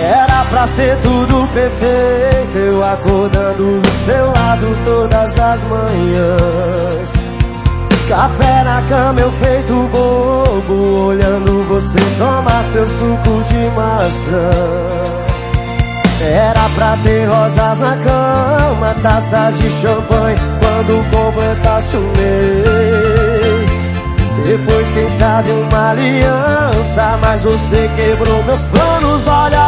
Era pra ser tudo perfeito, eu acordando do seu lado todas as manhãs. Café na cama eu feito bobo, olhando você tomar seu suco de maçã. Era pra ter rosas na cama, taças de champanhe quando completasse o mês. Depois, quem sabe, uma aliança, mas você quebrou meus planos, olha.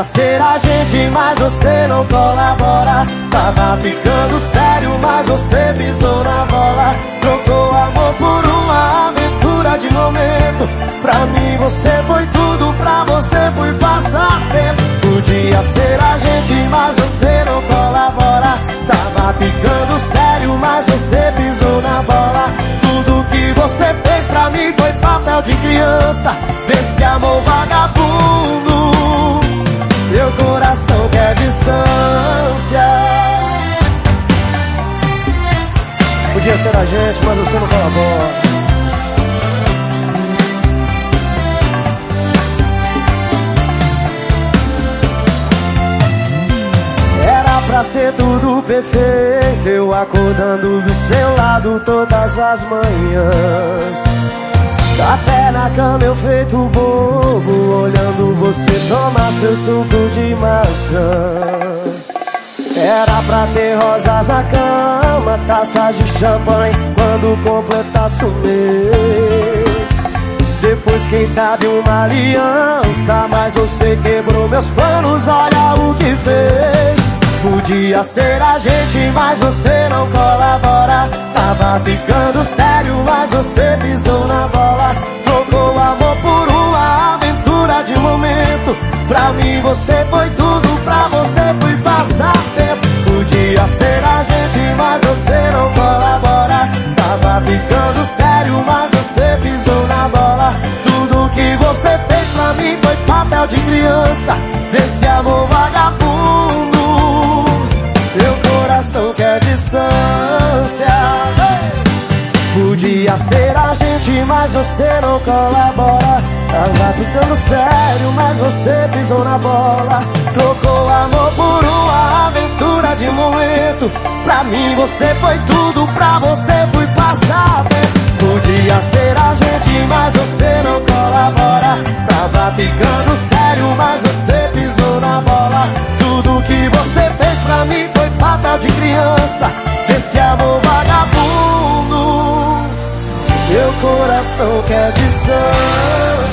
Podia ser a gente, mas você não colabora. Tava ficando sério, mas você pisou na bola. Trocou amor por uma aventura de momento. Pra mim você foi tudo, pra você fui passar tempo. Podia ser a gente, mas você não colabora. Tava ficando sério, mas você pisou na bola. Tudo que você fez pra mim foi papel de criança. Desse amor vagabundo. Podia ser a gente, mas você não colabora. pra ser tudo perfeito Eu acordando do seu lado todas as manhãs Café na cama eu feito bobo Olhando você tomar seu suco de maçã Era pra ter rosas na cama Taças de champanhe quando completasse o mês. Depois quem sabe uma aliança Mas você quebrou meus planos, olha o que fez. Podia ser a gente, mas você não colabora. Tava ficando sério, mas você pisou na bola. Trocou amor por uma aventura de momento. Pra mim você foi tudo, mim foi papel de criança Desse amor vagabundo. Coração quer distância. Podia ser a gente, mas você não colabora. Tava ficando sério, mas você pisou na bola. Trocou amor por uma aventura de momento. Pra mim você foi tudo, pra você fui passar coração quer distância